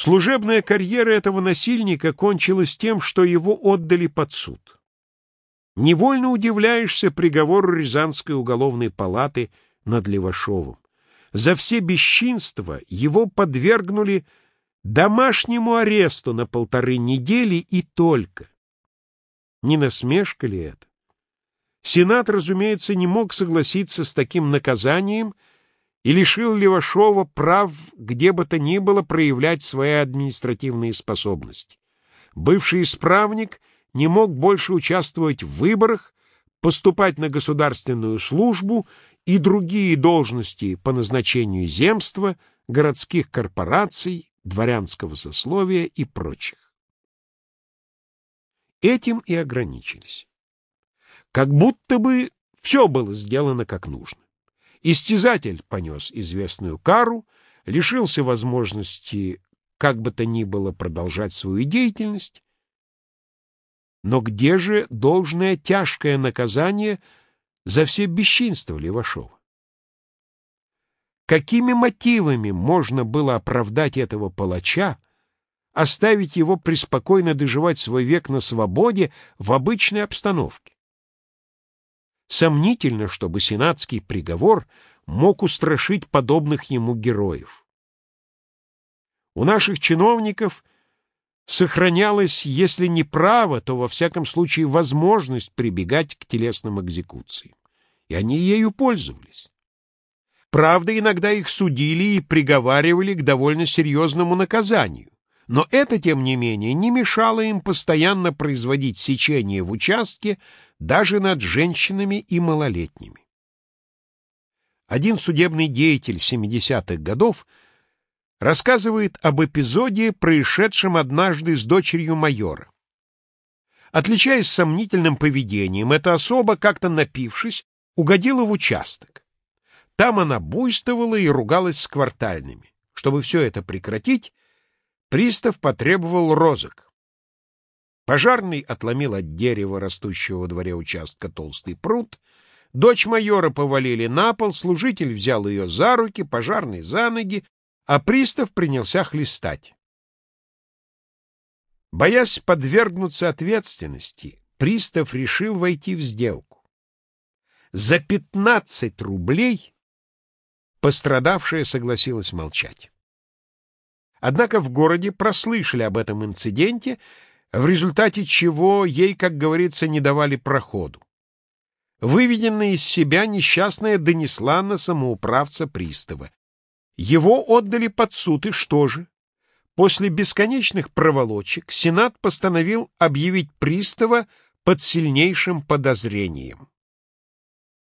Служебная карьера этого насильника кончилась тем, что его отдали под суд. Невольно удивляешься приговору Рязанской уголовной палаты над Левашовым. За все бесчинства его подвергнули домашнему аресту на полторы недели и только. Не насмешка ли это? Сенат, разумеется, не мог согласиться с таким наказанием и лишил Левашова прав где бы то ни было проявлять свои административные способности. Бывший исправник не мог больше участвовать в выборах, поступать на государственную службу и другие должности по назначению земства, городских корпораций, дворянского сословия и прочих. Этим и ограничились. Как будто бы все было сделано как нужно. Истязатель понес известную кару, лишился возможности как бы то ни было продолжать свою деятельность, но где же должное тяжкое наказание за все бесчинства Левашова? Какими мотивами можно было оправдать этого палача, оставить его преспокойно доживать свой век на свободе в обычной обстановке? Сомнительно, чтобы сенатский приговор мог устрашить подобных ему героев. У наших чиновников сохранялось, если не право, то во всяком случае возможность прибегать к телесным экзекуциям. И они ею пользовались. Правда, иногда их судили и приговаривали к довольно серьезному наказанию. Но это, тем не менее, не мешало им постоянно производить сечение в участке даже над женщинами и малолетними. Один судебный деятель 70-х годов рассказывает об эпизоде, происшедшем однажды с дочерью майора. Отличаясь сомнительным поведением, эта особа, как-то напившись, угодила в участок. Там она буйствовала и ругалась с квартальными. Чтобы все это прекратить, Пристав потребовал розок. Пожарный отломил от дерева, растущего во дворе участка, толстый пруд. Дочь майора повалили на пол, служитель взял ее за руки, пожарный за ноги, а пристав принялся хлестать. Боясь подвергнуться ответственности, пристав решил войти в сделку. За пятнадцать рублей пострадавшая согласилась молчать. Однако в городе прослышали об этом инциденте, в результате чего ей, как говорится, не давали проходу. Выведенная из себя несчастная донесла на самоуправца пристава. Его отдали под суд, и что же? После бесконечных проволочек Сенат постановил объявить пристава под сильнейшим подозрением.